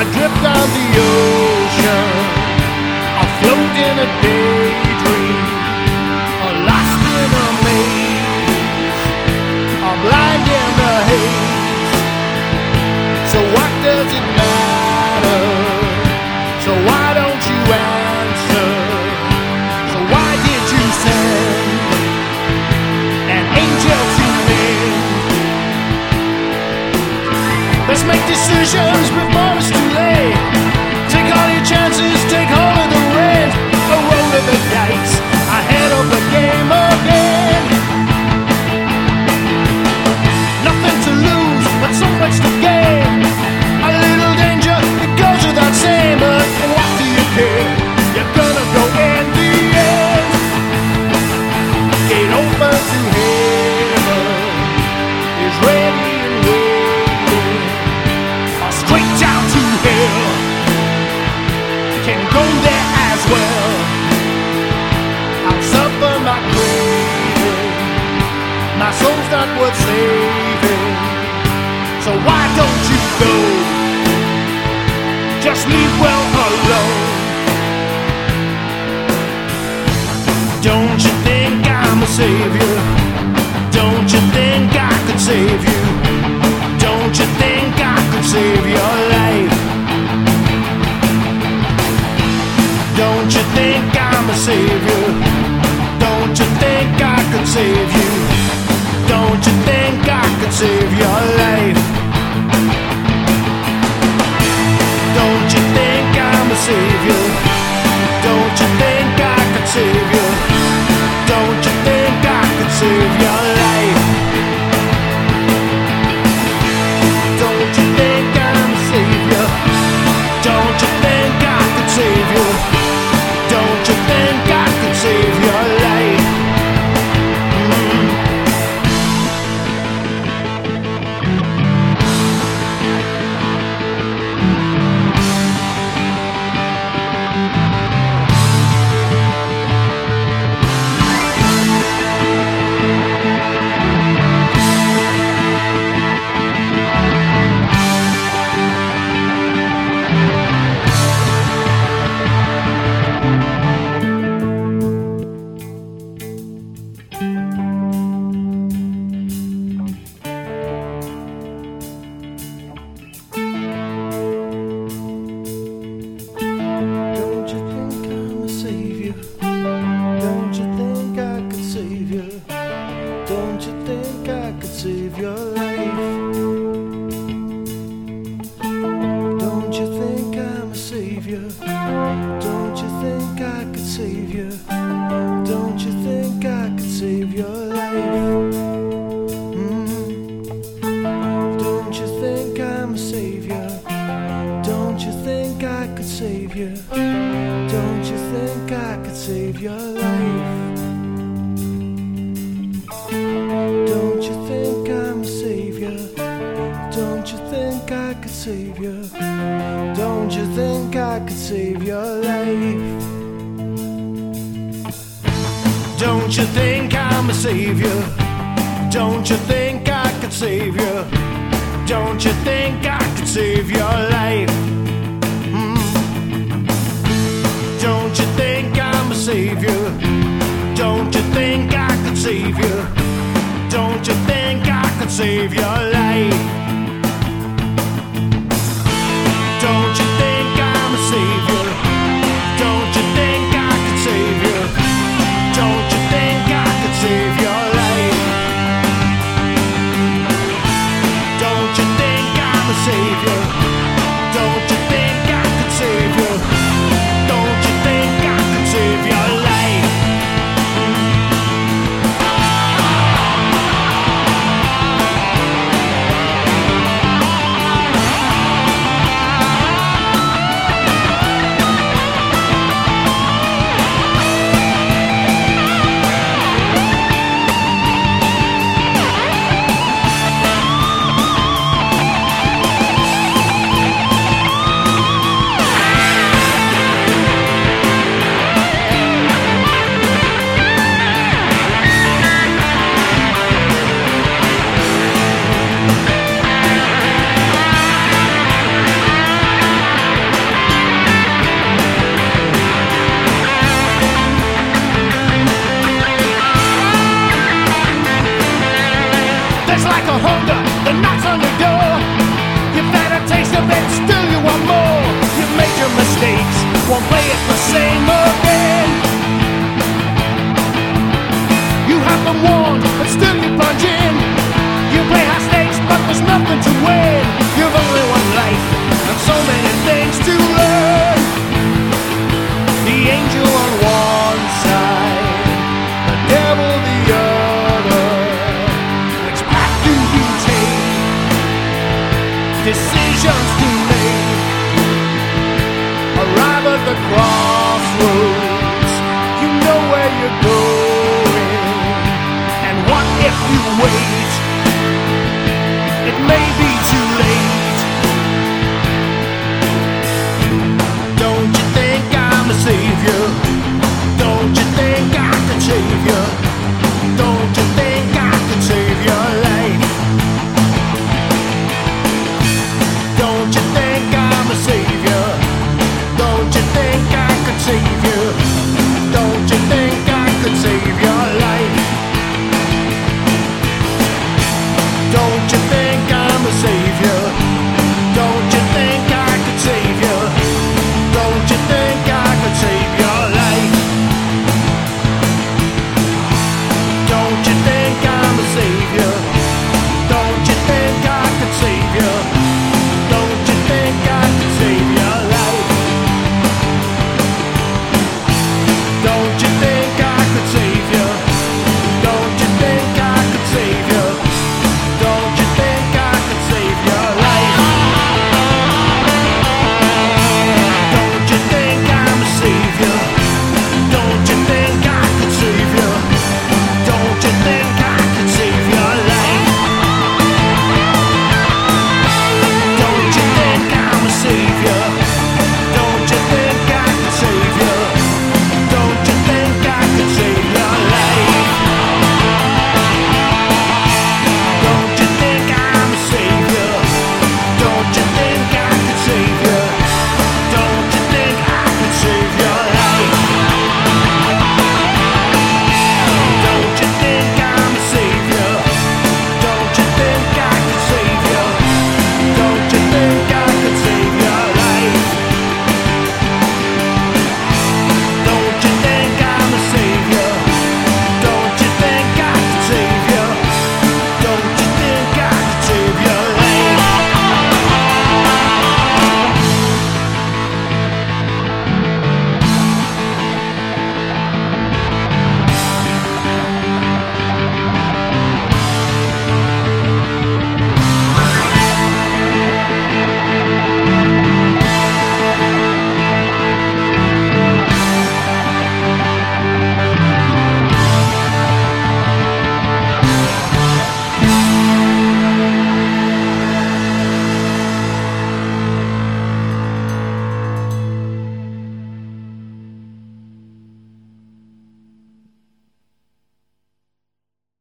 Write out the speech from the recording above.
I drift on the ocean, I float in a daydream, or lost in a maze, or blind in the haze. So what does it matter? So why don't you answer? So why did you send an angel to me? Let's make decisions a savior? Don't you think I could save you? Don't you think I could save your life? Don't you think I'm a savior? Don't you think I could save you? Don't you think I could save your life? Don't you think I'm a savior? Don't you think I could save you? Don't you think I could save your life? Mm. Don't you think I'm a savior? Don't you think I could save you? Don't you think I could save your life? Don't you think I'm a savior? Don't you think I could save you? Don't you think I could save your life? Don't you think I'm a savior? Don't you think I could save you? Don't you think I could save your life? Mm. Don't you think I'm a savior? Don't you think I could save you? Don't you think I could save your life? Still you want more. You made your mistakes. Won't play it the same you wait.